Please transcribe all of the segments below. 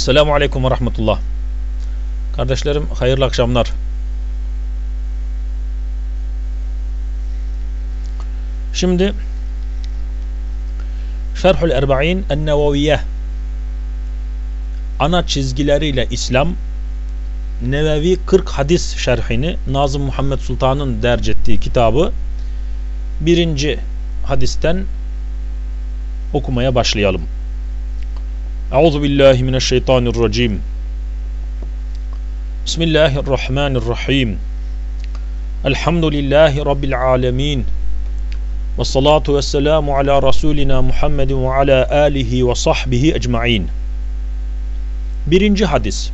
Selamun Aleyküm ve Rahmetullah. Kardeşlerim hayırlı akşamlar. Şimdi Şerhül Erba'in En-Nevaviye ana çizgileriyle İslam Nevevi 40 hadis şerhini Nazım Muhammed Sultan'ın derc ettiği kitabı birinci hadisten okumaya başlayalım. Euzu billahi mineşşeytanirracim. Bismillahirrahmanirrahim. Elhamdülillahi rabbil alamin. Ve salatu ve selamu ala Resulina Muhammedin ve ala alihi ve sahbihi ecmain. Birinci hadis.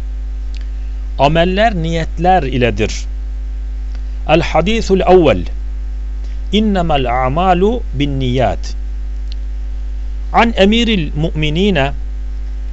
Ameller niyetler iledir. El hadisul evvel. İnnemel a'malu bin niyat. An emiril mu'minine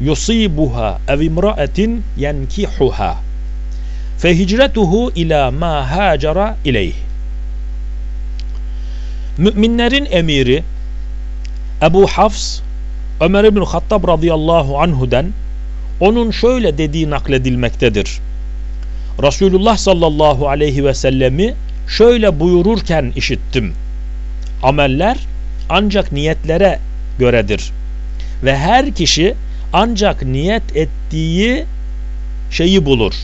yusibuha ev imra'atin yenkihuha fehicretuhu ila ma hacara ileyh Müminlerin emiri Ebu Hafs Ömer İbn Hattab radıyallahu anhu'den onun şöyle dediği nakledilmektedir. Resulullah sallallahu aleyhi ve sellemi şöyle buyururken işittim. Ameller ancak niyetlere göredir. Ve her kişi ancak niyet ettiği şeyi bulur.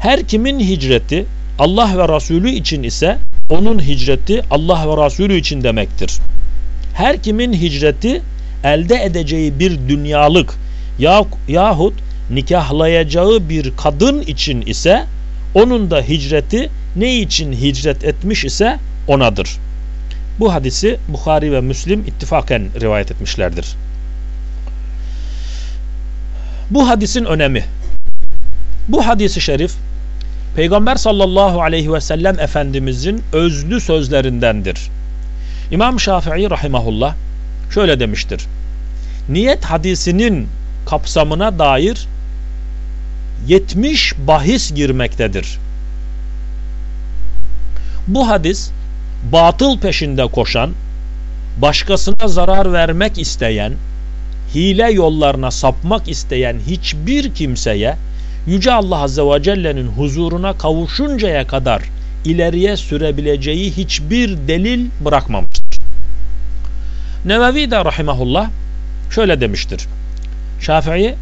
Her kimin hicreti Allah ve Resulü için ise onun hicreti Allah ve Resulü için demektir. Her kimin hicreti elde edeceği bir dünyalık yahut nikahlayacağı bir kadın için ise onun da hicreti ne için hicret etmiş ise onadır. Bu hadisi Bukhari ve Müslim ittifaken rivayet etmişlerdir. Bu hadisin önemi. Bu hadisi şerif Peygamber sallallahu aleyhi ve sellem Efendimizin özlü sözlerindendir. İmam Şafii rahimahullah şöyle demiştir. Niyet hadisinin kapsamına dair 70 bahis girmektedir. Bu hadis batıl peşinde koşan, başkasına zarar vermek isteyen, hile yollarına sapmak isteyen hiçbir kimseye Yüce Allah Azze ve Celle'nin huzuruna kavuşuncaya kadar ileriye sürebileceği hiçbir delil bırakmamıştır. Nevevi de rahimahullah şöyle demiştir. Şafii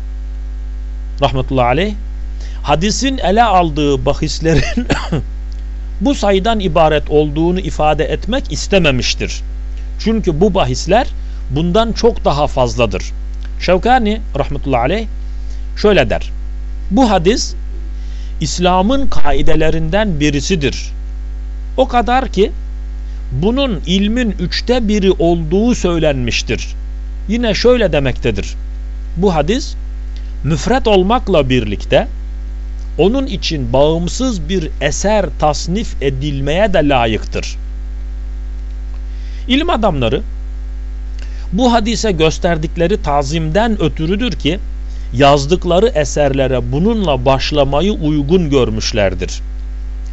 rahmetullahi aleyh hadisin ele aldığı bahislerin bu sayıdan ibaret olduğunu ifade etmek istememiştir. Çünkü bu bahisler bundan çok daha fazladır. Şevkani rahmetullahi aleyh şöyle der. Bu hadis İslam'ın kaidelerinden birisidir. O kadar ki bunun ilmin üçte biri olduğu söylenmiştir. Yine şöyle demektedir. Bu hadis müfret olmakla birlikte onun için bağımsız bir eser tasnif edilmeye de layıktır. İlim adamları bu hadise gösterdikleri tazimden ötürüdür ki yazdıkları eserlere bununla başlamayı uygun görmüşlerdir.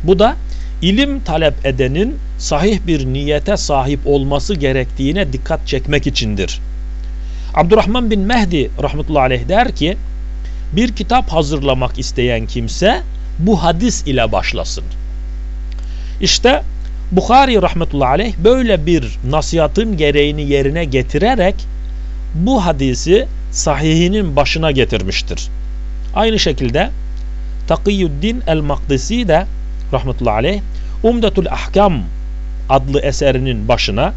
Bu da ilim talep edenin sahih bir niyete sahip olması gerektiğine dikkat çekmek içindir. Abdurrahman bin Mehdi rahmetullahi aleyh der ki bir kitap hazırlamak isteyen kimse bu hadis ile başlasın. İşte Bukhari rahmetullahi aleyh böyle bir nasihatın gereğini yerine getirerek bu hadisi sahihinin başına getirmiştir. Aynı şekilde Takiyuddin el-Makdisi de rahmetullahi aleyh Umdetul Ahkam adlı eserinin başına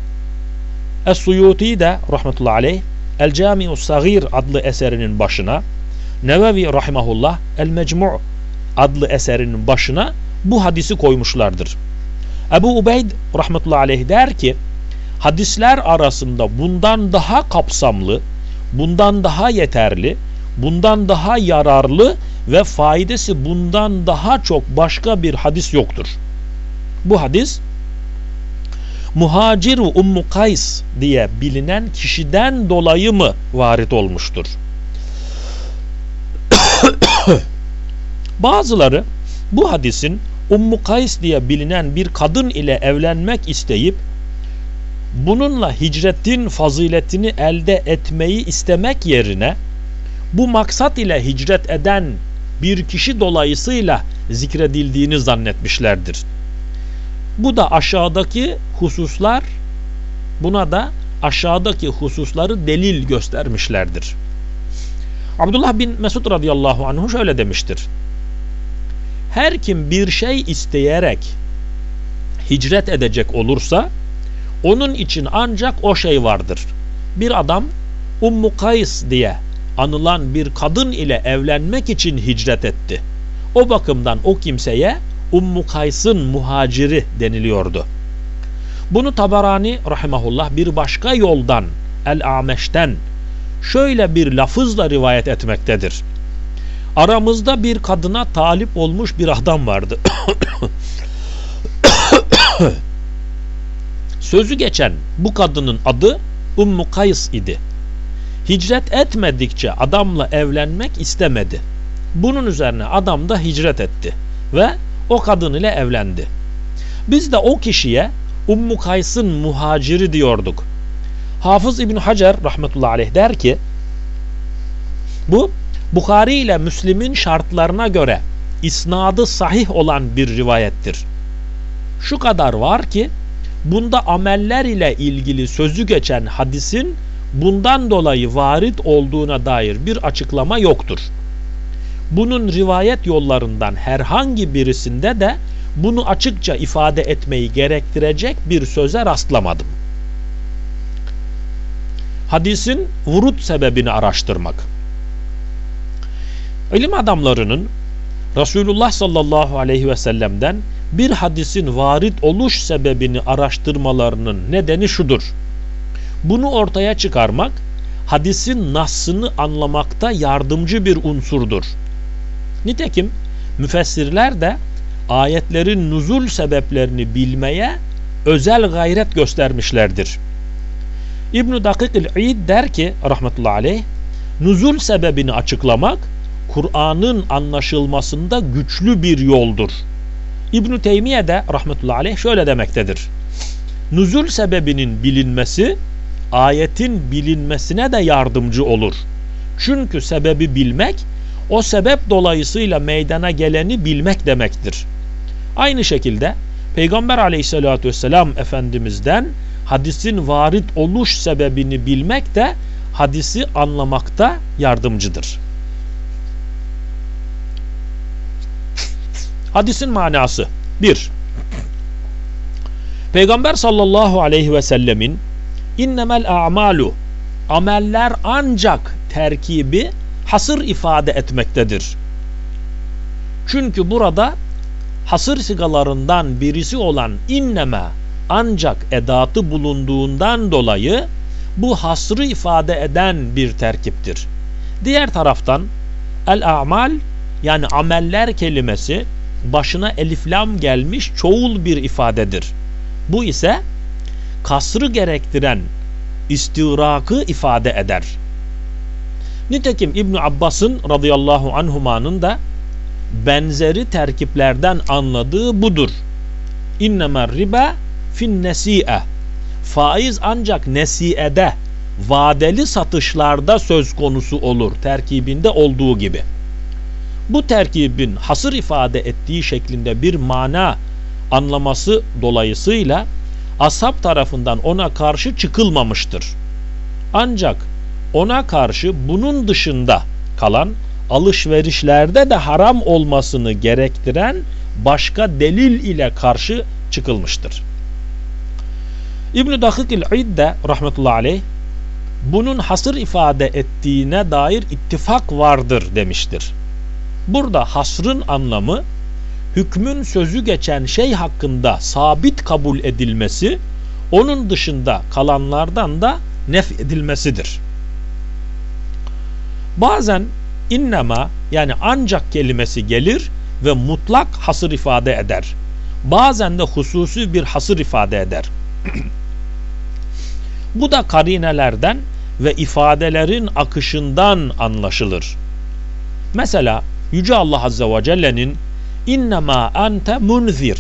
Es-Suyuti de rahmetullahi aleyh El Cami'u Sagir adlı eserinin başına Nevevi rahimahullah El Mecmu' adlı eserinin başına bu hadisi koymuşlardır. Ebu Ubeyd rahmetullahi aleyh der ki hadisler arasında bundan daha kapsamlı, bundan daha yeterli, bundan daha yararlı ve faydası bundan daha çok başka bir hadis yoktur. Bu hadis Muhacir Ummu Kays diye bilinen kişiden dolayı mı varit olmuştur? Bazıları bu hadisin Ummu Kays diye bilinen bir kadın ile evlenmek isteyip bununla hicretin faziletini elde etmeyi istemek yerine bu maksat ile hicret eden bir kişi dolayısıyla zikredildiğini zannetmişlerdir. Bu da aşağıdaki hususlar buna da aşağıdaki hususları delil göstermişlerdir. Abdullah bin Mesud radıyallahu anhu şöyle demiştir. Her kim bir şey isteyerek hicret edecek olursa onun için ancak o şey vardır. Bir adam Ummu Kays diye anılan bir kadın ile evlenmek için hicret etti. O bakımdan o kimseye Ummu Kays'ın muhaciri deniliyordu. Bunu Tabarani rahimahullah bir başka yoldan El-Ameş'ten şöyle bir lafızla rivayet etmektedir. Aramızda bir kadına talip olmuş bir adam vardı. Sözü geçen bu kadının adı Ummu Kays idi. Hicret etmedikçe adamla evlenmek istemedi. Bunun üzerine adam da hicret etti ve o kadın ile evlendi. Biz de o kişiye Ummu Kays'ın muhaciri diyorduk. Hafız İbn Hacer rahmetullahi aleyh der ki bu Bukhari ile Müslim'in şartlarına göre isnadı sahih olan bir rivayettir. Şu kadar var ki bunda ameller ile ilgili sözü geçen hadisin bundan dolayı varit olduğuna dair bir açıklama yoktur. Bunun rivayet yollarından herhangi birisinde de bunu açıkça ifade etmeyi gerektirecek bir söze rastlamadım. Hadisin vurut sebebini araştırmak. İlim adamlarının Resulullah sallallahu aleyhi ve sellem'den bir hadisin varit oluş sebebini araştırmalarının nedeni şudur. Bunu ortaya çıkarmak hadisin nasını anlamakta yardımcı bir unsurdur. Nitekim müfessirler de ayetlerin nuzul sebeplerini bilmeye özel gayret göstermişlerdir. İbn-i Dakik-ül-İd der ki rahmetullahi aleyh nuzul sebebini açıklamak Kur'an'ın anlaşılmasında güçlü bir yoldur. İbn-i Teymiye de rahmetullahi aleyh şöyle demektedir. Nuzul sebebinin bilinmesi ayetin bilinmesine de yardımcı olur. Çünkü sebebi bilmek o sebep dolayısıyla meydana geleni bilmek demektir. Aynı şekilde Peygamber aleyhissalatü vesselam Efendimiz'den hadisin varit oluş sebebini bilmek de hadisi anlamakta yardımcıdır. Hadisin manası 1. Peygamber sallallahu aleyhi ve sellemin innemel a'malu ameller ancak terkibi hasır ifade etmektedir. Çünkü burada hasır sigalarından birisi olan inneme ancak edatı bulunduğundan dolayı bu hasrı ifade eden bir terkiptir. Diğer taraftan el-a'mal yani ameller kelimesi başına eliflam gelmiş çoğul bir ifadedir. Bu ise kasrı gerektiren istirakı ifade eder. Nitekim İbn Abbas'ın radıyallahu anhumanın da benzeri terkiplerden anladığı budur. İnnemer riba fin nesi'e. Faiz ancak nesi'ede, vadeli satışlarda söz konusu olur terkibinde olduğu gibi. Bu terkibin hasır ifade ettiği şeklinde bir mana anlaması dolayısıyla ashab tarafından ona karşı çıkılmamıştır. Ancak ona karşı bunun dışında kalan alışverişlerde de haram olmasını gerektiren başka delil ile karşı çıkılmıştır. İbn-i Dakik-il-İd de rahmetullahi aleyh bunun hasır ifade ettiğine dair ittifak vardır demiştir. Burada hasrın anlamı hükmün sözü geçen şey hakkında sabit kabul edilmesi, onun dışında kalanlardan da nef edilmesidir. Bazen innema yani ancak kelimesi gelir ve mutlak hasır ifade eder. Bazen de hususi bir hasır ifade eder. Bu da karinelerden ve ifadelerin akışından anlaşılır. Mesela Yüce Allah Azze ve Celle'nin innema ente munzir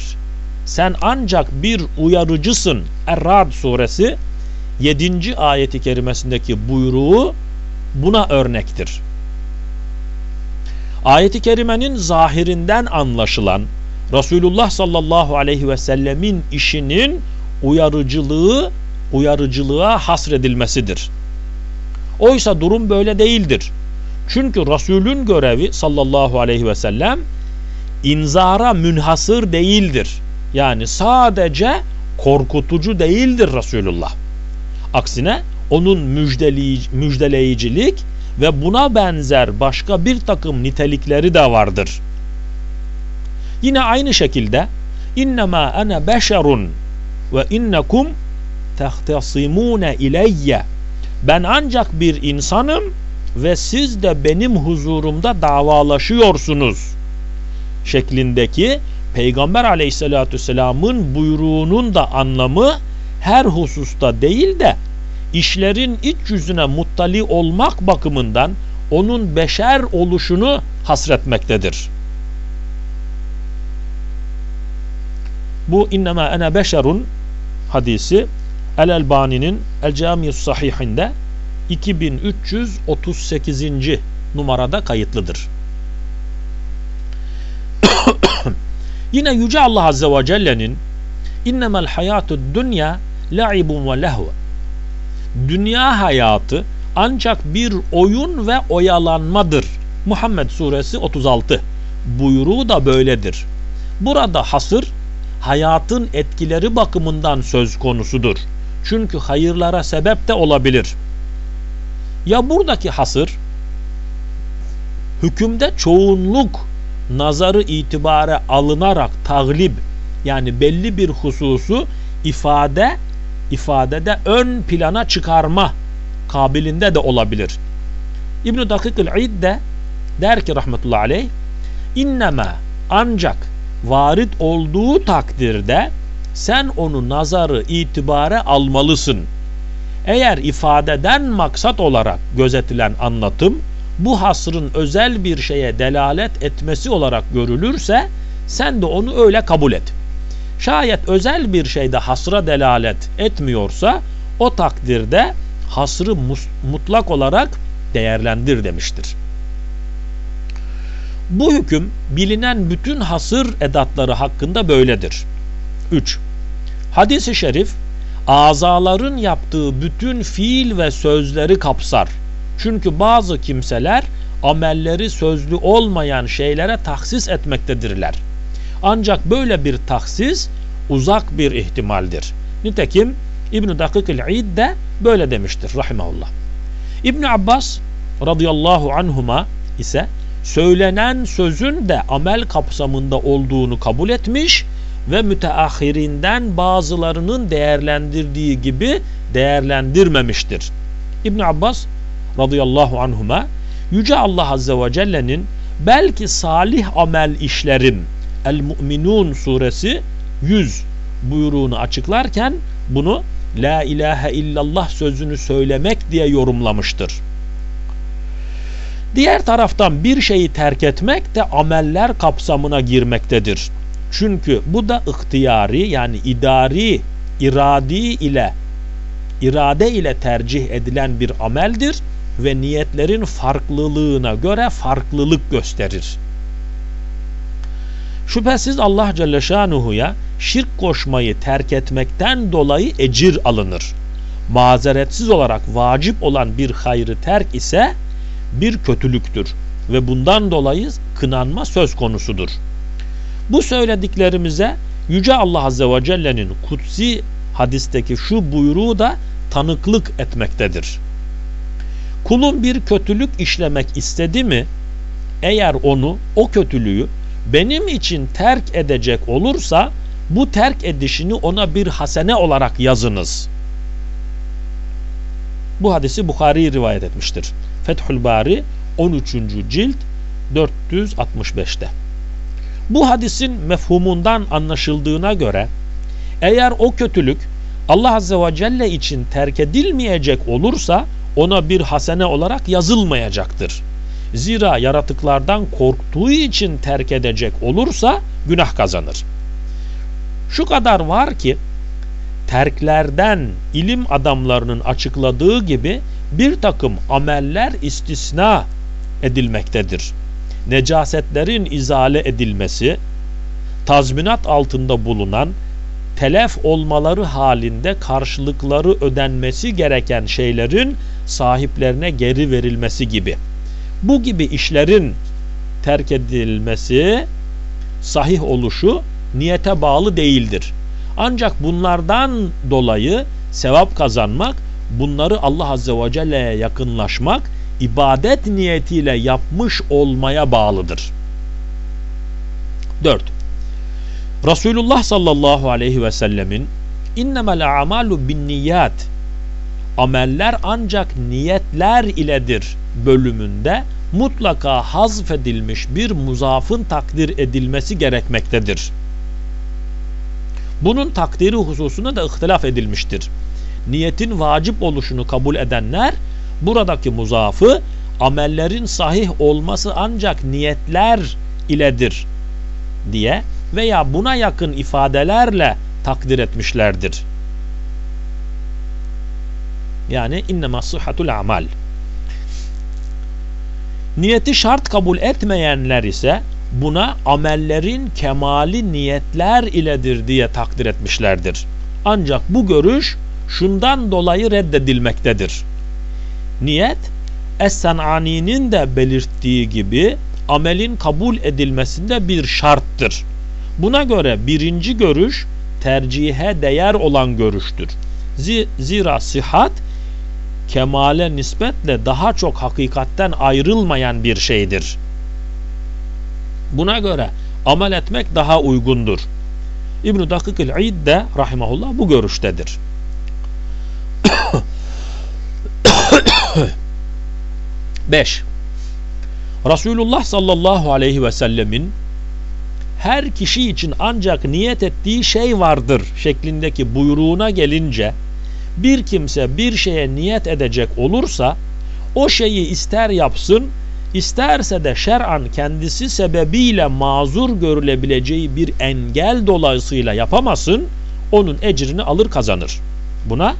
sen ancak bir uyarıcısın Er-Rad suresi 7. ayeti kerimesindeki buyruğu buna örnektir. Ayeti kerimenin zahirinden anlaşılan Resulullah sallallahu aleyhi ve sellemin işinin uyarıcılığı uyarıcılığa hasredilmesidir. Oysa durum böyle değildir. Çünkü Resulün görevi sallallahu aleyhi ve sellem inzara münhasır değildir. Yani sadece korkutucu değildir Resulullah. Aksine onun müjdeleyicilik ve buna benzer başka bir takım nitelikleri de vardır. Yine aynı şekilde innema ene beşerun ve innekum tehtasimune ileyye ben ancak bir insanım ve siz de benim huzurumda davalaşıyorsunuz şeklindeki Peygamber aleyhissalatü vesselamın buyruğunun da anlamı her hususta değil de işlerin iç yüzüne muttali olmak bakımından onun beşer oluşunu hasretmektedir. Bu innema ene beşerun hadisi El-Elbani'nin El-Camiyus Sahihinde 2338. numarada kayıtlıdır. Yine Yüce Allah Azze ve Celle'nin innemel hayatud dünya la'ibun ve lehve Dünya hayatı ancak bir oyun ve oyalanmadır. Muhammed suresi 36 buyruğu da böyledir. Burada hasır hayatın etkileri bakımından söz konusudur. Çünkü hayırlara sebep de olabilir. Ya buradaki hasır hükümde çoğunluk nazarı itibare alınarak taglib yani belli bir hususu ifade ifadede ön plana çıkarma kabiliğinde de olabilir. İbn-i Dakik-ül de der ki rahmetullahi aleyh inneme ancak varit olduğu takdirde sen onu nazarı itibare almalısın. Eğer ifadeden maksat olarak gözetilen anlatım bu hasrın özel bir şeye delalet etmesi olarak görülürse sen de onu öyle kabul et. Şayet özel bir şeyde hasra delalet etmiyorsa o takdirde hasrı mutlak olarak değerlendir demiştir. Bu hüküm bilinen bütün hasır edatları hakkında böyledir. 3. Hadis-i şerif azaların yaptığı bütün fiil ve sözleri kapsar. Çünkü bazı kimseler amelleri sözlü olmayan şeylere tahsis etmektedirler. Ancak böyle bir tahsis uzak bir ihtimaldir. Nitekim İbn-i Dakik-il-İd de böyle demiştir rahimahullah. ibn Abbas radıyallahu anhuma ise söylenen sözün de amel kapsamında olduğunu kabul etmiş müteahhirinden bazılarının değerlendirdiği gibi değerlendirmemiştir. İbn Abbas radıyallahu anhuma Yüce Allah Azze ve Celle'nin belki salih amel işlerim El-Mu'minun suresi 100 buyruğunu açıklarken bunu La ilahe illallah sözünü söylemek diye yorumlamıştır. Diğer taraftan bir şeyi terk etmek de ameller kapsamına girmektedir. Çünkü bu da ihtiyari yani idari, iradi ile irade ile tercih edilen bir ameldir ve niyetlerin farklılığına göre farklılık gösterir. Şüphesiz Allah Celle Şanuhu'ya şirk koşmayı terk etmekten dolayı ecir alınır. Mazeretsiz olarak vacip olan bir hayrı terk ise bir kötülüktür ve bundan dolayı kınanma söz konusudur. Bu söylediklerimize Yüce Allah Azze ve Celle'nin kutsi hadisteki şu buyruğu da tanıklık etmektedir. Kulun bir kötülük işlemek istedi mi eğer onu o kötülüğü benim için terk edecek olursa bu terk edişini ona bir hasene olarak yazınız. Bu hadisi Bukhari rivayet etmiştir. Fethül Bari 13. cilt 465'te. Bu hadisin mefhumundan anlaşıldığına göre eğer o kötülük Allah Azze ve Celle için terk edilmeyecek olursa ona bir hasene olarak yazılmayacaktır. Zira yaratıklardan korktuğu için terk edecek olursa günah kazanır. Şu kadar var ki terklerden ilim adamlarının açıkladığı gibi bir takım ameller istisna edilmektedir. Necasetlerin izale edilmesi, tazminat altında bulunan telef olmaları halinde karşılıkları ödenmesi gereken şeylerin sahiplerine geri verilmesi gibi. Bu gibi işlerin terk edilmesi, sahih oluşu niyete bağlı değildir. Ancak bunlardan dolayı sevap kazanmak, bunları Allah Azze ve Celle'ye yakınlaşmak, ibadet niyetiyle yapmış olmaya bağlıdır. 4. Resulullah sallallahu aleyhi ve sellemin innemel a'malu bin niyat ameller ancak niyetler iledir bölümünde mutlaka hazfedilmiş bir muzafın takdir edilmesi gerekmektedir. Bunun takdiri hususuna da ihtilaf edilmiştir. Niyetin vacip oluşunu kabul edenler buradaki muzafı amellerin sahih olması ancak niyetler iledir diye veya buna yakın ifadelerle takdir etmişlerdir. Yani innema sıhhatul amal. Niyeti şart kabul etmeyenler ise buna amellerin kemali niyetler iledir diye takdir etmişlerdir. Ancak bu görüş şundan dolayı reddedilmektedir. Niyet Es-San'ani'nin de belirttiği gibi amelin kabul edilmesinde bir şarttır. Buna göre birinci görüş tercihe değer olan görüştür. Zira sihat kemale nispetle daha çok hakikatten ayrılmayan bir şeydir. Buna göre amel etmek daha uygundur. İbn-i Dakik-ül-İd de rahimahullah bu görüştedir. Beş. Resulullah sallallahu aleyhi ve sellemin her kişi için ancak niyet ettiği şey vardır şeklindeki buyruğuna gelince bir kimse bir şeye niyet edecek olursa o şeyi ister yapsın isterse de şer'an kendisi sebebiyle mazur görülebileceği bir engel dolayısıyla yapamasın onun ecrini alır kazanır. Buna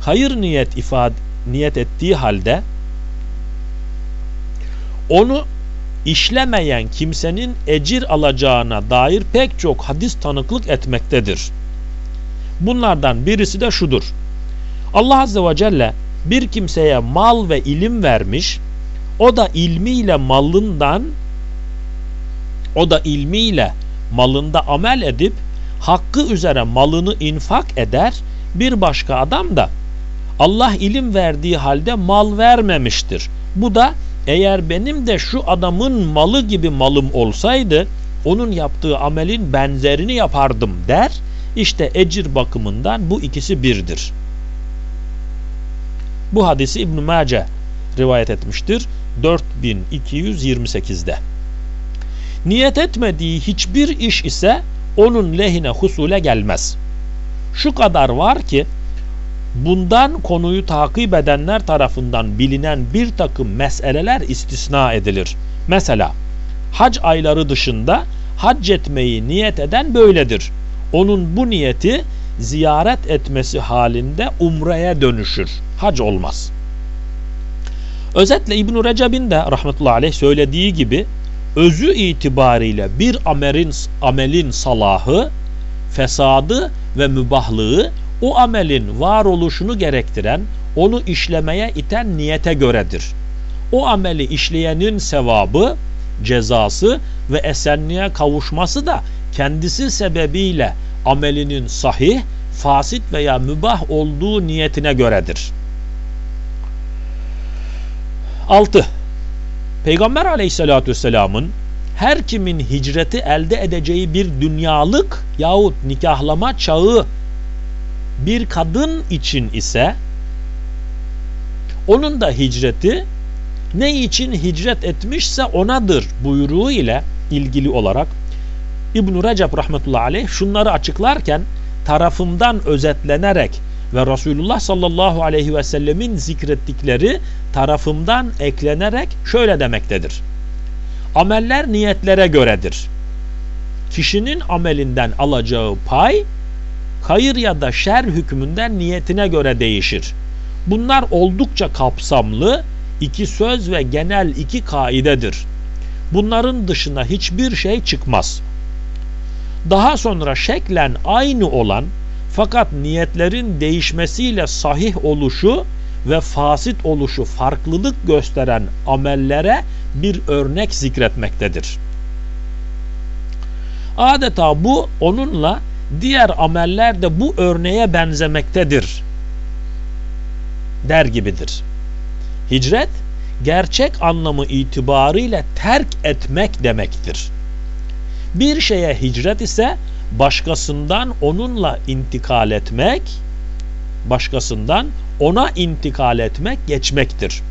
hayır niyet ifade niyet ettiği halde onu işlemeyen kimsenin ecir alacağına dair pek çok hadis tanıklık etmektedir. Bunlardan birisi de şudur. Allah Azze ve Celle bir kimseye mal ve ilim vermiş, o da ilmiyle malından o da ilmiyle malında amel edip hakkı üzere malını infak eder, bir başka adam da Allah ilim verdiği halde mal vermemiştir. Bu da eğer benim de şu adamın malı gibi malım olsaydı onun yaptığı amelin benzerini yapardım der. İşte ecir bakımından bu ikisi birdir. Bu hadisi İbn Mace rivayet etmiştir 4228'de. Niyet etmediği hiçbir iş ise onun lehine husule gelmez. Şu kadar var ki bundan konuyu takip edenler tarafından bilinen bir takım meseleler istisna edilir. Mesela hac ayları dışında hac etmeyi niyet eden böyledir. Onun bu niyeti ziyaret etmesi halinde umreye dönüşür. Hac olmaz. Özetle İbn-i Recep'in de rahmetullahi aleyh söylediği gibi özü itibariyle bir amelin, amelin salahı, fesadı ve mübahlığı o amelin varoluşunu gerektiren, onu işlemeye iten niyete göredir. O ameli işleyenin sevabı, cezası ve esenliğe kavuşması da kendisi sebebiyle amelinin sahih, fasit veya mübah olduğu niyetine göredir. 6. Peygamber aleyhissalatü vesselamın her kimin hicreti elde edeceği bir dünyalık yahut nikahlama çağı bir kadın için ise onun da hicreti ne için hicret etmişse onadır buyruğu ile ilgili olarak İbn-i Recep rahmetullahi aleyh şunları açıklarken tarafımdan özetlenerek ve Resulullah sallallahu aleyhi ve sellemin zikrettikleri tarafımdan eklenerek şöyle demektedir. Ameller niyetlere göredir. Kişinin amelinden alacağı pay hayır ya da şer hükmünden niyetine göre değişir. Bunlar oldukça kapsamlı iki söz ve genel iki kaidedir. Bunların dışına hiçbir şey çıkmaz. Daha sonra şeklen aynı olan fakat niyetlerin değişmesiyle sahih oluşu ve fasit oluşu farklılık gösteren amellere bir örnek zikretmektedir. Adeta bu onunla diğer ameller de bu örneğe benzemektedir der gibidir. Hicret gerçek anlamı itibariyle terk etmek demektir. Bir şeye hicret ise başkasından onunla intikal etmek, başkasından ona intikal etmek geçmektir.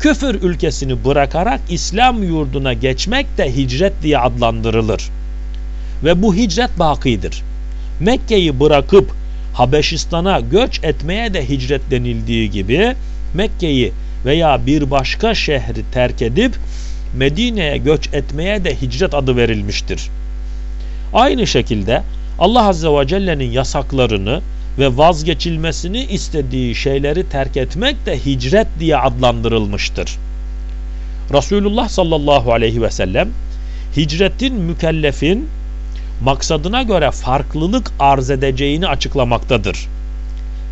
Küfür ülkesini bırakarak İslam yurduna geçmek de hicret diye adlandırılır. Ve bu hicret bakidir. Mekke'yi bırakıp Habeşistan'a göç etmeye de hicret denildiği gibi Mekke'yi veya bir başka şehri terk edip Medine'ye göç etmeye de hicret adı verilmiştir. Aynı şekilde Allah Azze ve Celle'nin yasaklarını ve vazgeçilmesini istediği şeyleri terk etmek de hicret diye adlandırılmıştır. Resulullah sallallahu aleyhi ve sellem hicretin mükellefin maksadına göre farklılık arz edeceğini açıklamaktadır.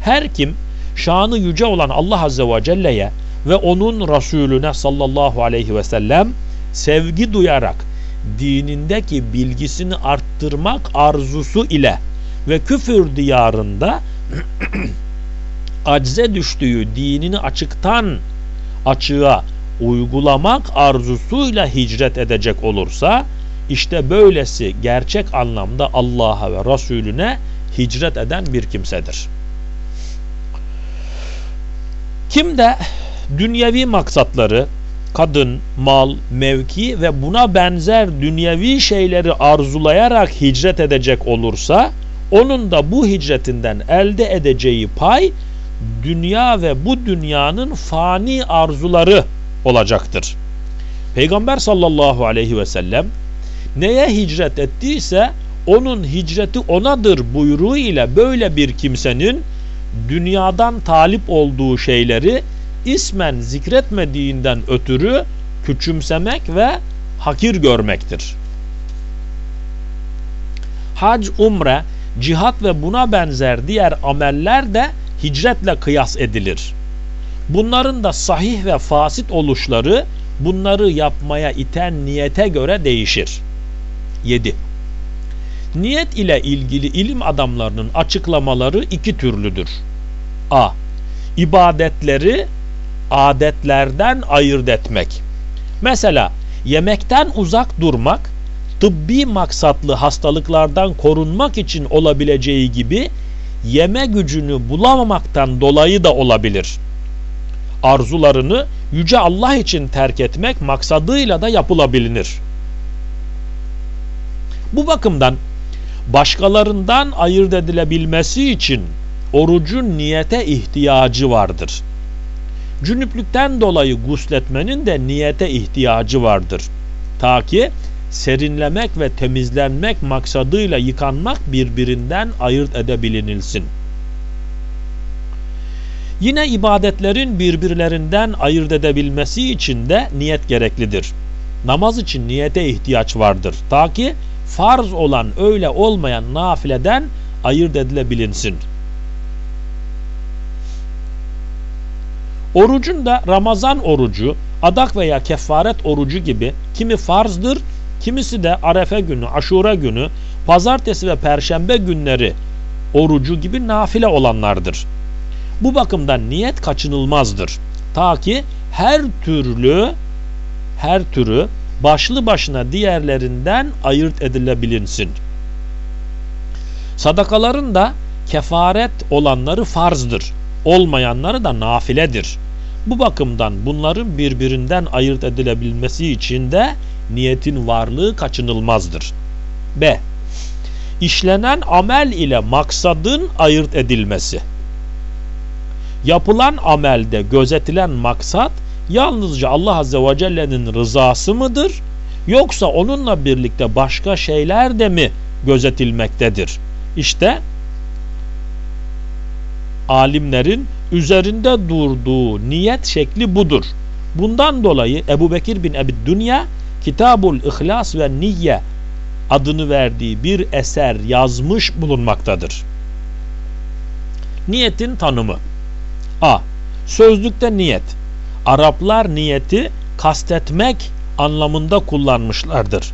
Her kim şanı yüce olan Allah Azze ve Celle'ye ve onun Resulüne sallallahu aleyhi ve sellem sevgi duyarak dinindeki bilgisini arttırmak arzusu ile ve küfür diyarında acze düştüğü dinini açıktan açığa uygulamak arzusuyla hicret edecek olursa işte böylesi gerçek anlamda Allah'a ve Resulüne hicret eden bir kimsedir. Kim de dünyevi maksatları, kadın, mal, mevki ve buna benzer dünyevi şeyleri arzulayarak hicret edecek olursa, onun da bu hicretinden elde edeceği pay, dünya ve bu dünyanın fani arzuları olacaktır. Peygamber sallallahu aleyhi ve sellem, neye hicret ettiyse, onun hicreti onadır buyruğu ile böyle bir kimsenin dünyadan talip olduğu şeyleri ismen zikretmediğinden ötürü küçümsemek ve hakir görmektir. Hac, umre, cihat ve buna benzer diğer ameller de hicretle kıyas edilir. Bunların da sahih ve fasit oluşları bunları yapmaya iten niyete göre değişir. 7. Niyet ile ilgili ilim adamlarının açıklamaları iki türlüdür. A. İbadetleri adetlerden ayırt etmek. Mesela yemekten uzak durmak tıbbi maksatlı hastalıklardan korunmak için olabileceği gibi yeme gücünü bulamamaktan dolayı da olabilir. Arzularını yüce Allah için terk etmek maksadıyla da yapılabilir. Bu bakımdan başkalarından ayırt edilebilmesi için orucun niyete ihtiyacı vardır. Cünüplükten dolayı gusletmenin de niyete ihtiyacı vardır. Ta ki serinlemek ve temizlenmek maksadıyla yıkanmak birbirinden ayırt edebilinilsin. Yine ibadetlerin birbirlerinden ayırt edebilmesi için de niyet gereklidir. Namaz için niyete ihtiyaç vardır. Ta ki farz olan öyle olmayan nafileden ayırt edilebilinsin. Orucun da Ramazan orucu, adak veya kefaret orucu gibi kimi farzdır, kimisi de arefe günü, aşura günü, pazartesi ve perşembe günleri orucu gibi nafile olanlardır. Bu bakımdan niyet kaçınılmazdır. Ta ki her türlü her türü başlı başına diğerlerinden ayırt edilebilinsin. Sadakaların da kefaret olanları farzdır. Olmayanları da nafiledir. Bu bakımdan bunların birbirinden ayırt edilebilmesi için de niyetin varlığı kaçınılmazdır. B. İşlenen amel ile maksadın ayırt edilmesi. Yapılan amelde gözetilen maksat yalnızca Allah Azze ve Celle'nin rızası mıdır? Yoksa onunla birlikte başka şeyler de mi gözetilmektedir? İşte alimlerin üzerinde durduğu niyet şekli budur. Bundan dolayı Ebu Bekir bin Ebi Dünya Kitabul İhlas ve Niyye adını verdiği bir eser yazmış bulunmaktadır. Niyetin tanımı A. Sözlükte niyet. Araplar niyeti kastetmek anlamında kullanmışlardır.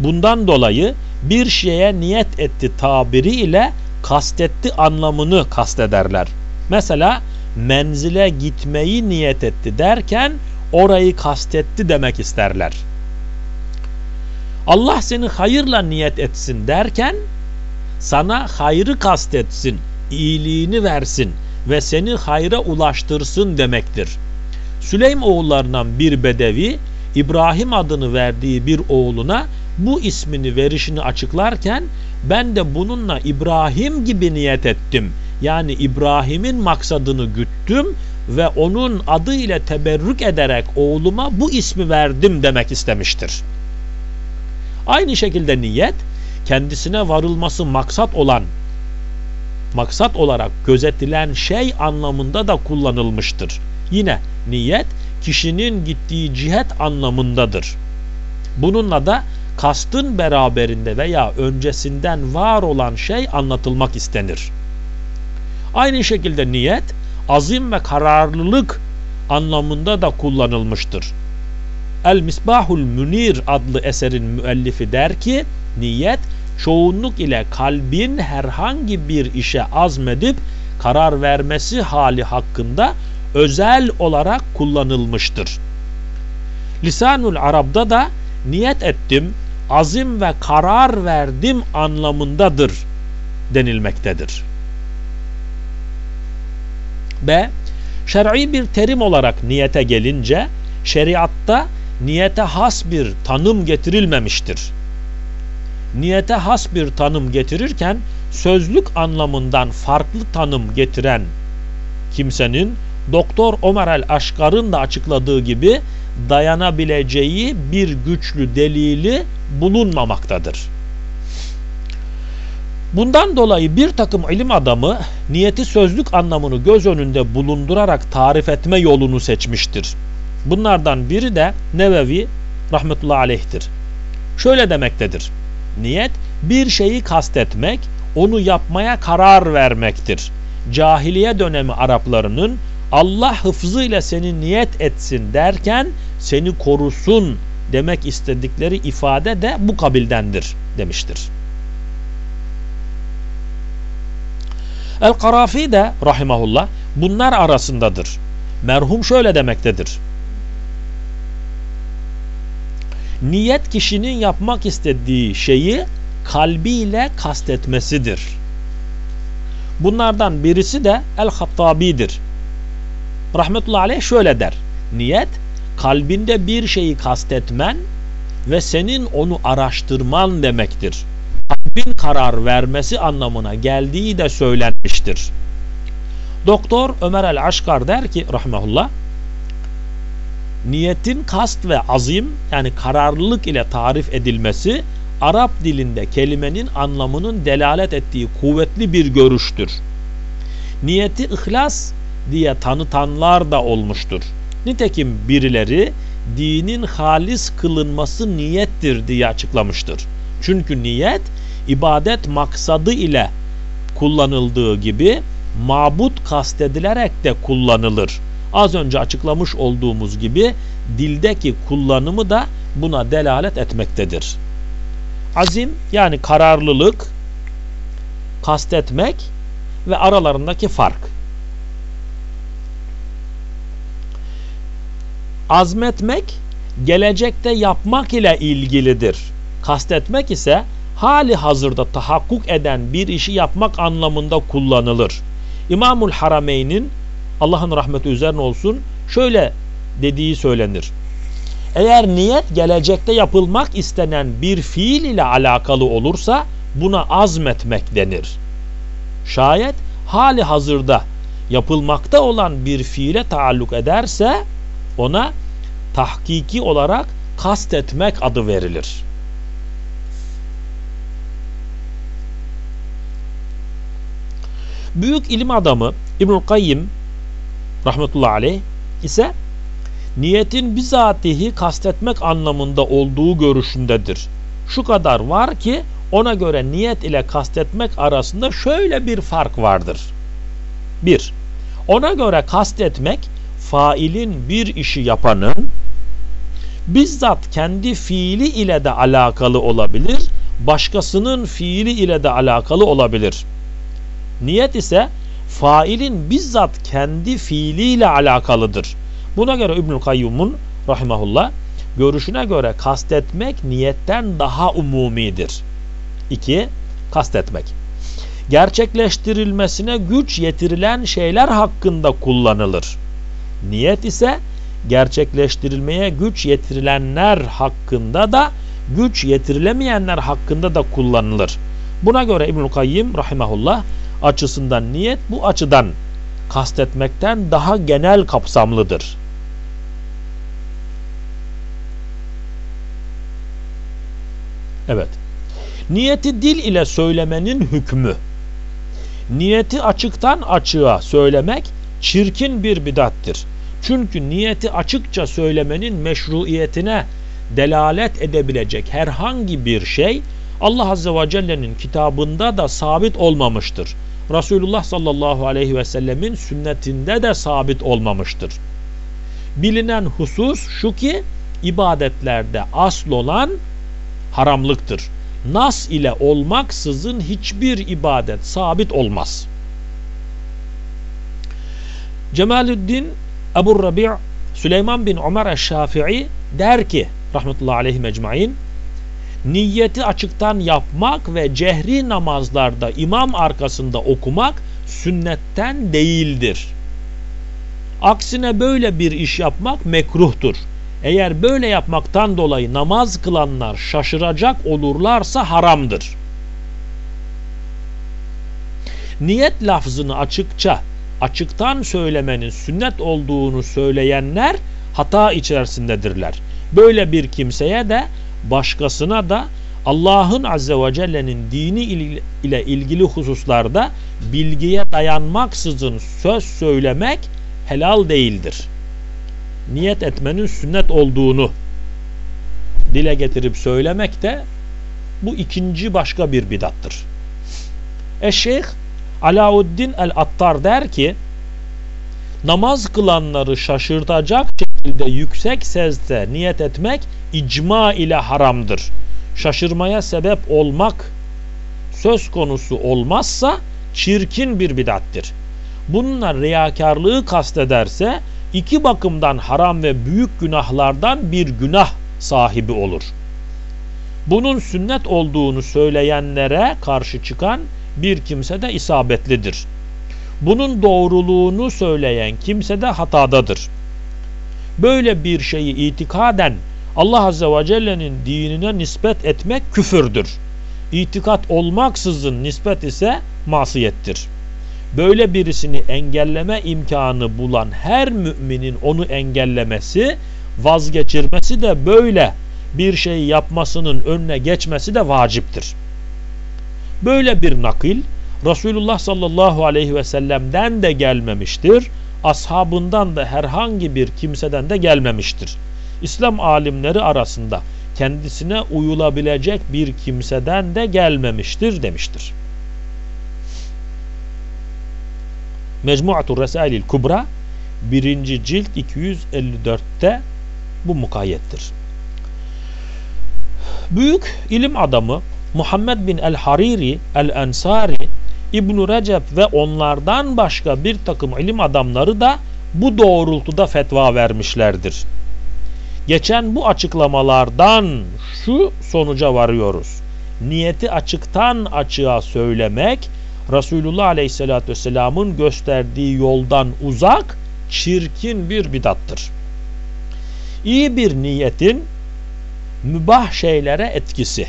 Bundan dolayı bir şeye niyet etti tabiri ile kastetti anlamını kastederler. Mesela menzile gitmeyi niyet etti derken orayı kastetti demek isterler. Allah seni hayırla niyet etsin derken sana hayrı kastetsin, iyiliğini versin ve seni hayra ulaştırsın demektir. Süleym oğullarından bir bedevi İbrahim adını verdiği bir oğluna bu ismini verişini açıklarken ben de bununla İbrahim gibi niyet ettim. Yani İbrahim'in maksadını güttüm ve onun adı ile teberrük ederek oğluma bu ismi verdim demek istemiştir. Aynı şekilde niyet kendisine varılması maksat olan maksat olarak gözetilen şey anlamında da kullanılmıştır. Yine niyet kişinin gittiği cihet anlamındadır. Bununla da kastın beraberinde veya öncesinden var olan şey anlatılmak istenir. Aynı şekilde niyet azim ve kararlılık anlamında da kullanılmıştır. El Misbahul Münir adlı eserin müellifi der ki niyet çoğunluk ile kalbin herhangi bir işe azmedip karar vermesi hali hakkında özel olarak kullanılmıştır. Lisanul Arab'da da niyet ettim, azim ve karar verdim anlamındadır denilmektedir. B. Şer'i bir terim olarak niyete gelince şeriatta niyete has bir tanım getirilmemiştir. Niyete has bir tanım getirirken sözlük anlamından farklı tanım getiren kimsenin Doktor Ömer el Aşkar'ın da açıkladığı gibi dayanabileceği bir güçlü delili bulunmamaktadır. Bundan dolayı bir takım ilim adamı niyeti sözlük anlamını göz önünde bulundurarak tarif etme yolunu seçmiştir. Bunlardan biri de Nevevi rahmetullahi aleyhtir. Şöyle demektedir. Niyet bir şeyi kastetmek, onu yapmaya karar vermektir. Cahiliye dönemi Araplarının Allah hıfzıyla seni niyet etsin derken seni korusun demek istedikleri ifade de bu kabildendir demiştir. El-Karafi de rahimahullah bunlar arasındadır. Merhum şöyle demektedir. Niyet kişinin yapmak istediği şeyi kalbiyle kastetmesidir. Bunlardan birisi de El-Hattabi'dir. Rahmetullahi aleyh şöyle der. Niyet kalbinde bir şeyi kastetmen ve senin onu araştırman demektir. Kalbin karar vermesi anlamına geldiği de söylenmiştir. Doktor Ömer el Aşkar der ki rahmetullah niyetin kast ve azim yani kararlılık ile tarif edilmesi Arap dilinde kelimenin anlamının delalet ettiği kuvvetli bir görüştür. Niyeti ihlas diye tanıtanlar da olmuştur. Nitekim birileri dinin halis kılınması niyettir diye açıklamıştır. Çünkü niyet ibadet maksadı ile kullanıldığı gibi mabut kastedilerek de kullanılır. Az önce açıklamış olduğumuz gibi dildeki kullanımı da buna delalet etmektedir. Azim yani kararlılık, kastetmek ve aralarındaki fark. Azmetmek gelecekte yapmak ile ilgilidir. Kastetmek ise hali hazırda tahakkuk eden bir işi yapmak anlamında kullanılır. İmamul Harameyn'in Allah'ın rahmeti üzerine olsun şöyle dediği söylenir. Eğer niyet gelecekte yapılmak istenen bir fiil ile alakalı olursa buna azmetmek denir. Şayet hali hazırda yapılmakta olan bir fiile taalluk ederse ona tahkiki olarak kastetmek adı verilir. Büyük ilim adamı İbnül Kayyim rahmetullahi aleyh ise niyetin bizatihi kastetmek anlamında olduğu görüşündedir. Şu kadar var ki ona göre niyet ile kastetmek arasında şöyle bir fark vardır. 1. Ona göre kastetmek failin bir işi yapanın bizzat kendi fiili ile de alakalı olabilir, başkasının fiili ile de alakalı olabilir. Niyet ise failin bizzat kendi fiiliyle alakalıdır. Buna göre İbnül Kayyum'un rahimahullah görüşüne göre kastetmek niyetten daha umumidir. 2. Kastetmek. Gerçekleştirilmesine güç yetirilen şeyler hakkında kullanılır. Niyet ise gerçekleştirilmeye güç yetirilenler hakkında da güç yetirilemeyenler hakkında da kullanılır. Buna göre İbnül Kayyim rahimahullah açısından niyet bu açıdan kastetmekten daha genel kapsamlıdır. Evet. Niyeti dil ile söylemenin hükmü. Niyeti açıktan açığa söylemek çirkin bir bidattir. Çünkü niyeti açıkça söylemenin meşruiyetine delalet edebilecek herhangi bir şey Allah Azze ve Celle'nin kitabında da sabit olmamıştır. Resulullah sallallahu aleyhi ve sellemin sünnetinde de sabit olmamıştır. Bilinen husus şu ki ibadetlerde asıl olan haramlıktır. Nas ile olmaksızın hiçbir ibadet sabit olmaz. Cemalüddin Ebu Rabi' Süleyman bin Ömer Eşşafii der ki rahmetullahi aleyhi mecmain niyeti açıktan yapmak ve cehri namazlarda imam arkasında okumak sünnetten değildir. Aksine böyle bir iş yapmak mekruhtur. Eğer böyle yapmaktan dolayı namaz kılanlar şaşıracak olurlarsa haramdır. Niyet lafzını açıkça, açıktan söylemenin sünnet olduğunu söyleyenler hata içerisindedirler. Böyle bir kimseye de başkasına da Allah'ın Azze ve Celle'nin dini ile ilgili hususlarda bilgiye dayanmaksızın söz söylemek helal değildir. Niyet etmenin sünnet olduğunu dile getirip söylemek de bu ikinci başka bir bidattır. Eşşeyh Alauddin el-Attar der ki namaz kılanları şaşırtacak şekilde yüksek sesle niyet etmek icma ile haramdır. Şaşırmaya sebep olmak söz konusu olmazsa çirkin bir bidattir. Bununla riyakarlığı kastederse iki bakımdan haram ve büyük günahlardan bir günah sahibi olur. Bunun sünnet olduğunu söyleyenlere karşı çıkan bir kimse de isabetlidir. Bunun doğruluğunu söyleyen kimse de hatadadır. Böyle bir şeyi itikaden Allah Azze ve Celle'nin dinine nispet etmek küfürdür. İtikat olmaksızın nispet ise masiyettir. Böyle birisini engelleme imkanı bulan her müminin onu engellemesi, vazgeçirmesi de böyle bir şey yapmasının önüne geçmesi de vaciptir. Böyle bir nakil Resulullah sallallahu aleyhi ve sellem'den de gelmemiştir. Ashabından da herhangi bir kimseden de gelmemiştir. İslam alimleri arasında kendisine uyulabilecek bir kimseden de gelmemiştir demiştir. Mecmuatur Resailil Kubra 1. cilt 254'te bu mukayyettir. Büyük ilim adamı Muhammed bin el-Hariri el-Ensari İbn Recep ve onlardan başka bir takım ilim adamları da bu doğrultuda fetva vermişlerdir. Geçen bu açıklamalardan şu sonuca varıyoruz. Niyeti açıktan açığa söylemek Resulullah Aleyhisselatü Vesselam'ın gösterdiği yoldan uzak çirkin bir bidattır. İyi bir niyetin mübah şeylere etkisi.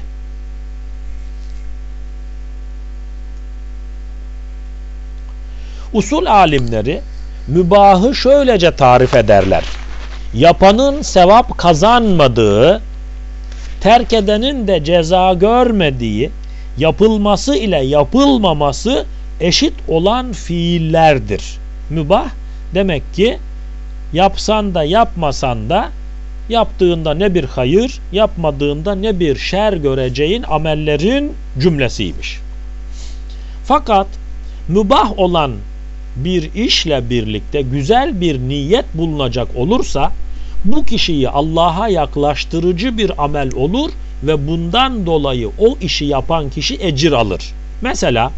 Usul alimleri mübahı şöylece tarif ederler. Yapanın sevap kazanmadığı, terk edenin de ceza görmediği, yapılması ile yapılmaması eşit olan fiillerdir. Mübah demek ki yapsan da yapmasan da yaptığında ne bir hayır, yapmadığında ne bir şer göreceğin amellerin cümlesiymiş. Fakat mübah olan bir işle birlikte güzel bir niyet bulunacak olursa bu kişiyi Allah'a yaklaştırıcı bir amel olur ve bundan dolayı o işi yapan kişi ecir alır. Mesela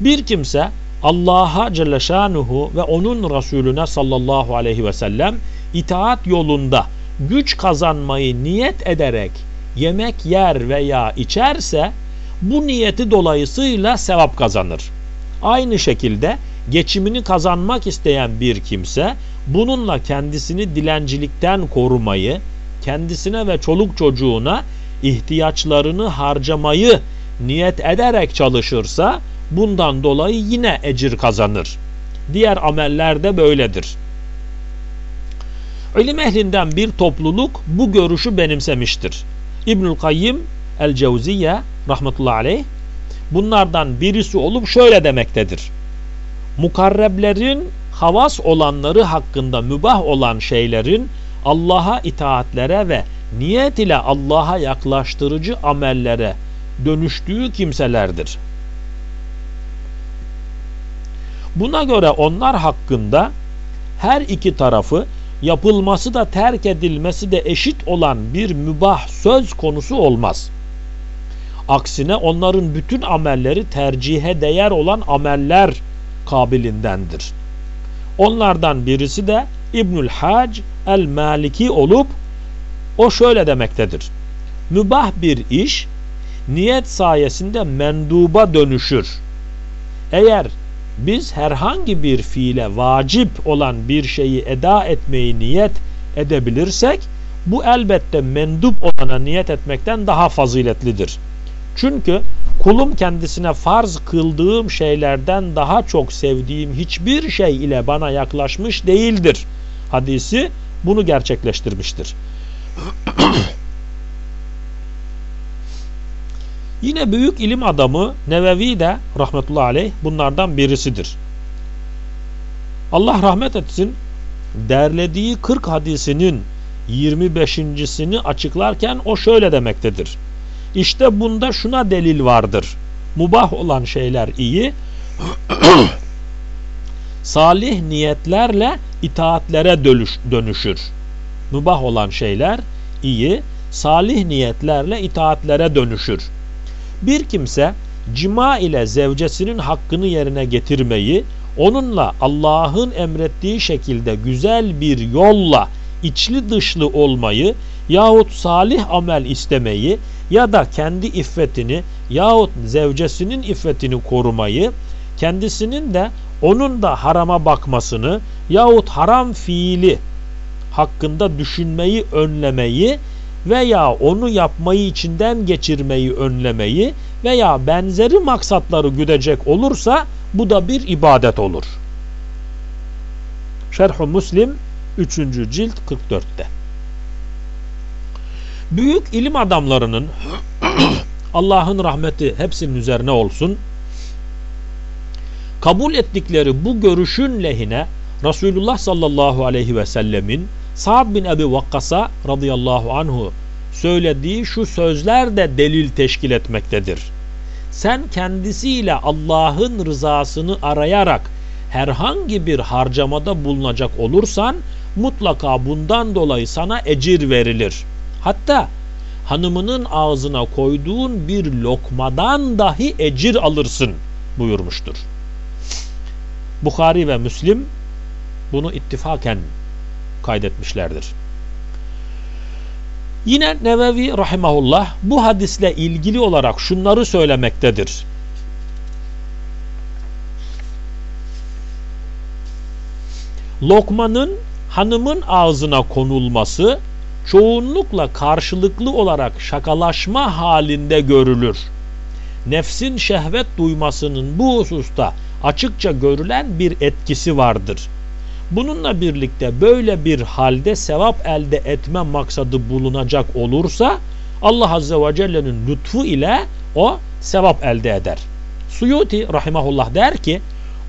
bir kimse Allah'a Celle Şanuhu ve onun Resulüne sallallahu aleyhi ve sellem itaat yolunda güç kazanmayı niyet ederek yemek yer veya içerse bu niyeti dolayısıyla sevap kazanır. Aynı şekilde geçimini kazanmak isteyen bir kimse bununla kendisini dilencilikten korumayı, kendisine ve çoluk çocuğuna ihtiyaçlarını harcamayı niyet ederek çalışırsa bundan dolayı yine ecir kazanır. Diğer ameller de böyledir. İlim ehlinden bir topluluk bu görüşü benimsemiştir. İbnül Kayyim el-Cevziye rahmetullahi aleyh bunlardan birisi olup şöyle demektedir. Mukarreblerin havas olanları hakkında mübah olan şeylerin Allah'a itaatlere ve niyet ile Allah'a yaklaştırıcı amellere dönüştüğü kimselerdir. Buna göre onlar hakkında her iki tarafı yapılması da terk edilmesi de eşit olan bir mübah söz konusu olmaz. Aksine onların bütün amelleri tercihe değer olan ameller kabilindendir. Onlardan birisi de İbnül Hac el-Maliki olup o şöyle demektedir. Mübah bir iş niyet sayesinde menduba dönüşür. Eğer biz herhangi bir fiile vacip olan bir şeyi eda etmeyi niyet edebilirsek bu elbette mendup olana niyet etmekten daha faziletlidir. Çünkü kulum kendisine farz kıldığım şeylerden daha çok sevdiğim hiçbir şey ile bana yaklaşmış değildir. Hadisi bunu gerçekleştirmiştir. Yine büyük ilim adamı Nevevi de rahmetullahi aleyh bunlardan birisidir. Allah rahmet etsin derlediği 40 hadisinin 25.sini açıklarken o şöyle demektedir. İşte bunda şuna delil vardır. Mubah olan şeyler iyi, salih niyetlerle itaatlere dönüşür. Mubah olan şeyler iyi, salih niyetlerle itaatlere dönüşür. Bir kimse cima ile zevcesinin hakkını yerine getirmeyi, onunla Allah'ın emrettiği şekilde güzel bir yolla içli dışlı olmayı yahut salih amel istemeyi ya da kendi iffetini yahut zevcesinin iffetini korumayı, kendisinin de onun da harama bakmasını yahut haram fiili hakkında düşünmeyi önlemeyi veya onu yapmayı içinden geçirmeyi önlemeyi veya benzeri maksatları güdecek olursa bu da bir ibadet olur. Şerh-ü Müslim 3. cilt 44'te. Büyük ilim adamlarının Allah'ın rahmeti hepsinin üzerine olsun kabul ettikleri bu görüşün lehine Resulullah sallallahu aleyhi ve sellemin Sa'd bin Ebi Vakkas'a radıyallahu anhu söylediği şu sözler de delil teşkil etmektedir. Sen kendisiyle Allah'ın rızasını arayarak herhangi bir harcamada bulunacak olursan mutlaka bundan dolayı sana ecir verilir. Hatta hanımının ağzına koyduğun bir lokmadan dahi ecir alırsın buyurmuştur. Bukhari ve Müslim bunu ittifaken kaydetmişlerdir. Yine Nevevi rahimahullah bu hadisle ilgili olarak şunları söylemektedir. Lokmanın hanımın ağzına konulması çoğunlukla karşılıklı olarak şakalaşma halinde görülür. Nefsin şehvet duymasının bu hususta açıkça görülen bir etkisi vardır. Bununla birlikte böyle bir halde sevap elde etme maksadı bulunacak olursa Allah Azze ve Celle'nin lütfu ile o sevap elde eder. Suyuti rahimahullah der ki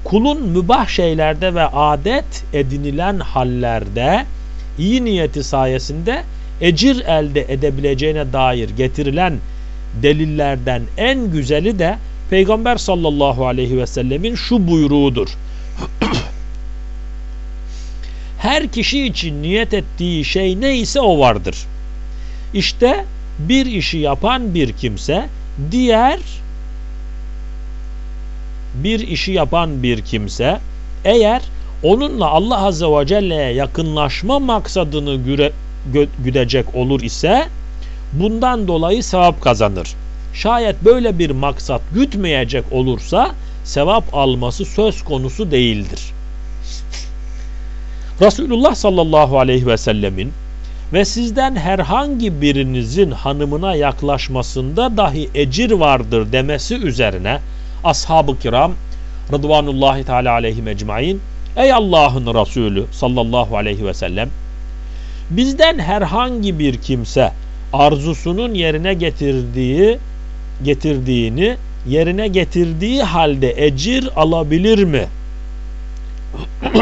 kulun mübah şeylerde ve adet edinilen hallerde iyi niyeti sayesinde ecir elde edebileceğine dair getirilen delillerden en güzeli de Peygamber sallallahu aleyhi ve sellemin şu buyruğudur. Her kişi için niyet ettiği şey neyse o vardır. İşte bir işi yapan bir kimse diğer bir işi yapan bir kimse eğer onunla Allah Azze ve Celle'ye yakınlaşma maksadını güre, gö, güdecek olur ise bundan dolayı sevap kazanır. Şayet böyle bir maksat gütmeyecek olursa sevap alması söz konusu değildir. Resulullah sallallahu aleyhi ve sellemin ve sizden herhangi birinizin hanımına yaklaşmasında dahi ecir vardır demesi üzerine ashab-ı kiram Rıdvanullahi Teala aleyhi mecmain Ey Allah'ın Resulü sallallahu aleyhi ve sellem bizden herhangi bir kimse arzusunun yerine getirdiği getirdiğini yerine getirdiği halde ecir alabilir mi?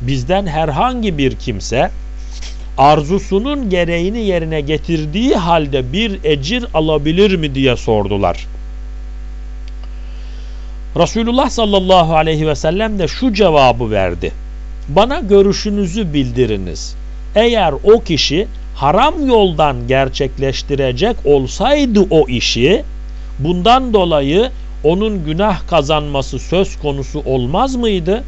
bizden herhangi bir kimse arzusunun gereğini yerine getirdiği halde bir ecir alabilir mi diye sordular. Resulullah sallallahu aleyhi ve sellem de şu cevabı verdi. Bana görüşünüzü bildiriniz. Eğer o kişi haram yoldan gerçekleştirecek olsaydı o işi bundan dolayı onun günah kazanması söz konusu olmaz mıydı?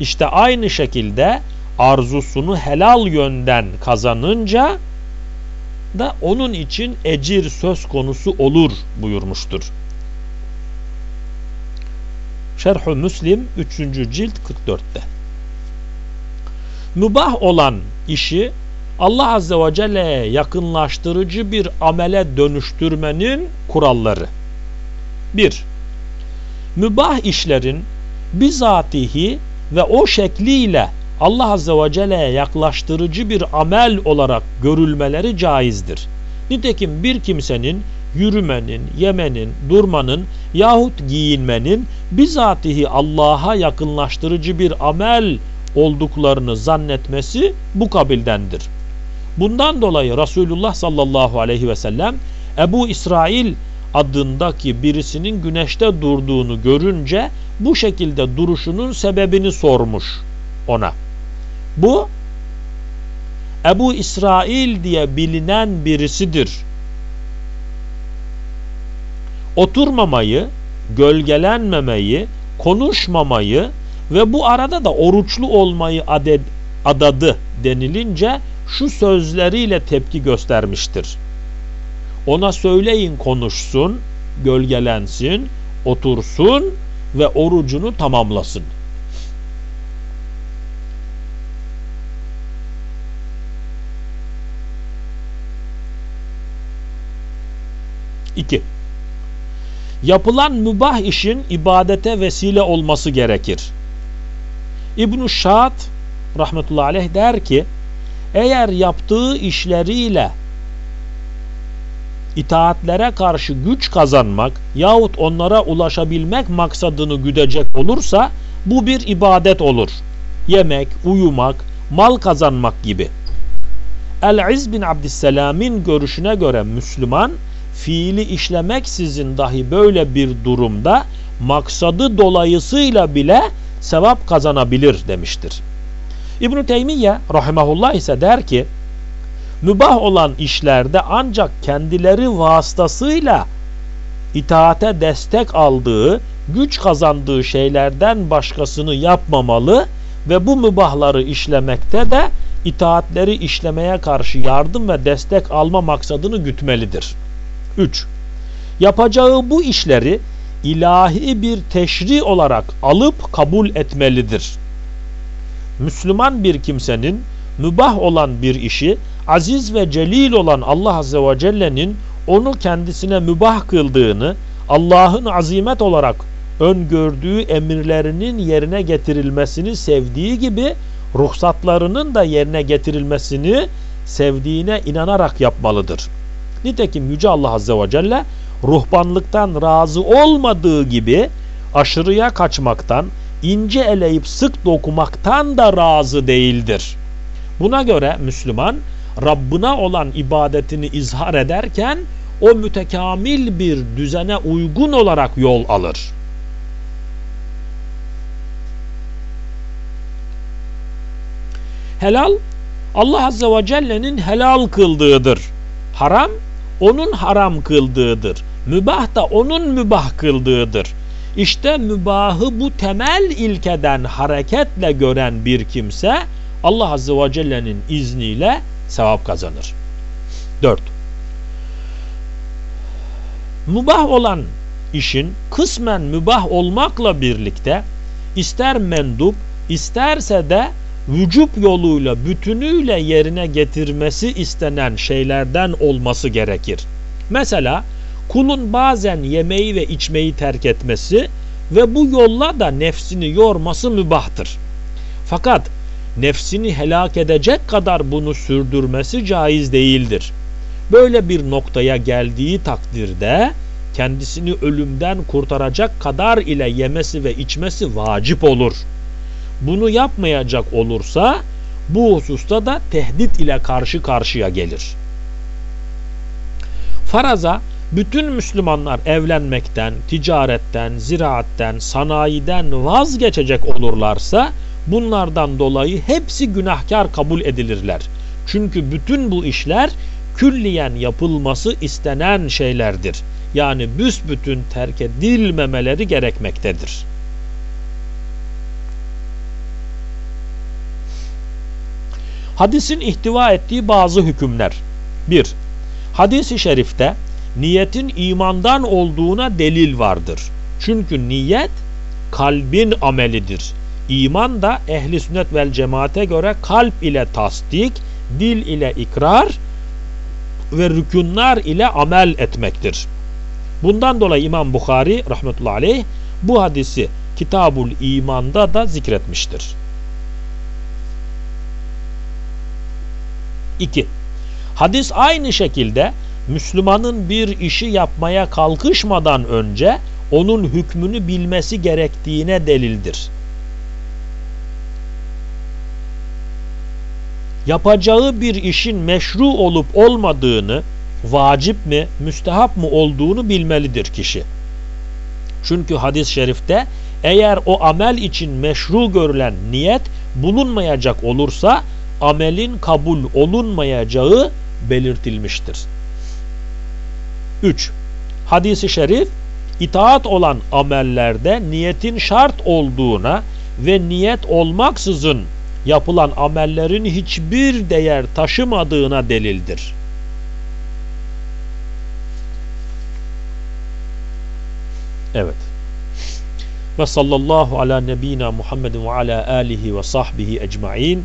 İşte aynı şekilde arzusunu helal yönden kazanınca da onun için ecir söz konusu olur buyurmuştur. Şerh-ü Müslim 3. cilt 44'te. Mübah olan işi Allah Azze ve Celle'ye yakınlaştırıcı bir amele dönüştürmenin kuralları. 1. Mübah işlerin bizatihi ve o şekliyle Allah Azze ve Celle'ye yaklaştırıcı bir amel olarak görülmeleri caizdir. Nitekim bir kimsenin yürümenin, yemenin, durmanın yahut giyinmenin bizatihi Allah'a yakınlaştırıcı bir amel olduklarını zannetmesi bu kabildendir. Bundan dolayı Resulullah sallallahu aleyhi ve sellem Ebu İsrail adındaki birisinin güneşte durduğunu görünce bu şekilde duruşunun sebebini sormuş ona. Bu Ebu İsrail diye bilinen birisidir. Oturmamayı, gölgelenmemeyi, konuşmamayı ve bu arada da oruçlu olmayı aded, adadı denilince şu sözleriyle tepki göstermiştir. Ona söyleyin konuşsun, gölgelensin, otursun ve orucunu tamamlasın. 2. Yapılan mübah işin ibadete vesile olması gerekir. İbn-i Şad rahmetullahi aleyh der ki eğer yaptığı işleriyle itaatlere karşı güç kazanmak yahut onlara ulaşabilmek maksadını güdecek olursa bu bir ibadet olur. Yemek, uyumak, mal kazanmak gibi. El-İz bin Abdüsselam'in görüşüne göre Müslüman fiili işlemeksizin dahi böyle bir durumda maksadı dolayısıyla bile sevap kazanabilir demiştir. İbn-i Teymiye rahimahullah ise der ki mübah olan işlerde ancak kendileri vasıtasıyla itaate destek aldığı, güç kazandığı şeylerden başkasını yapmamalı ve bu mübahları işlemekte de itaatleri işlemeye karşı yardım ve destek alma maksadını gütmelidir. 3. Yapacağı bu işleri ilahi bir teşri olarak alıp kabul etmelidir. Müslüman bir kimsenin mübah olan bir işi aziz ve celil olan Allah Azze ve Celle'nin onu kendisine mübah kıldığını Allah'ın azimet olarak öngördüğü emirlerinin yerine getirilmesini sevdiği gibi ruhsatlarının da yerine getirilmesini sevdiğine inanarak yapmalıdır. Nitekim Yüce Allah Azze ve Celle ruhbanlıktan razı olmadığı gibi aşırıya kaçmaktan, ince eleyip sık dokumaktan da razı değildir. Buna göre Müslüman Rabbına olan ibadetini izhar ederken o mütekamil bir düzene uygun olarak yol alır. Helal Allah Azze ve Celle'nin helal kıldığıdır. Haram onun haram kıldığıdır. Mübah da onun mübah kıldığıdır. İşte mübahı bu temel ilkeden hareketle gören bir kimse Allah Azze ve Celle'nin izniyle sevap kazanır. 4. Mübah olan işin kısmen mübah olmakla birlikte ister mendup isterse de vücub yoluyla bütünüyle yerine getirmesi istenen şeylerden olması gerekir. Mesela kulun bazen yemeği ve içmeyi terk etmesi ve bu yolla da nefsini yorması mübahtır. Fakat nefsini helak edecek kadar bunu sürdürmesi caiz değildir. Böyle bir noktaya geldiği takdirde kendisini ölümden kurtaracak kadar ile yemesi ve içmesi vacip olur. Bunu yapmayacak olursa bu hususta da tehdit ile karşı karşıya gelir. Faraza bütün Müslümanlar evlenmekten, ticaretten, ziraatten, sanayiden vazgeçecek olurlarsa bunlardan dolayı hepsi günahkar kabul edilirler. Çünkü bütün bu işler külliyen yapılması istenen şeylerdir. Yani büsbütün terk edilmemeleri gerekmektedir. Hadisin ihtiva ettiği bazı hükümler. 1. Hadis-i şerifte niyetin imandan olduğuna delil vardır. Çünkü niyet kalbin amelidir. İman da ehli sünnet vel cemaate göre kalp ile tasdik, dil ile ikrar ve rükunlar ile amel etmektir. Bundan dolayı İmam Bukhari rahmetullahi aleyh bu hadisi Kitabul İman'da da zikretmiştir. 2. Hadis aynı şekilde Müslümanın bir işi yapmaya kalkışmadan önce onun hükmünü bilmesi gerektiğine delildir. Yapacağı bir işin meşru olup olmadığını, vacip mi, müstehap mı olduğunu bilmelidir kişi. Çünkü hadis-i şerifte eğer o amel için meşru görülen niyet bulunmayacak olursa amelin kabul olunmayacağı belirtilmiştir. 3. Hadis-i şerif itaat olan amellerde niyetin şart olduğuna ve niyet olmaksızın yapılan amellerin hiçbir değer taşımadığına delildir. Evet. Ve sallallahu ala nebina Muhammedin ve ala alihi ve sahbihi ecmain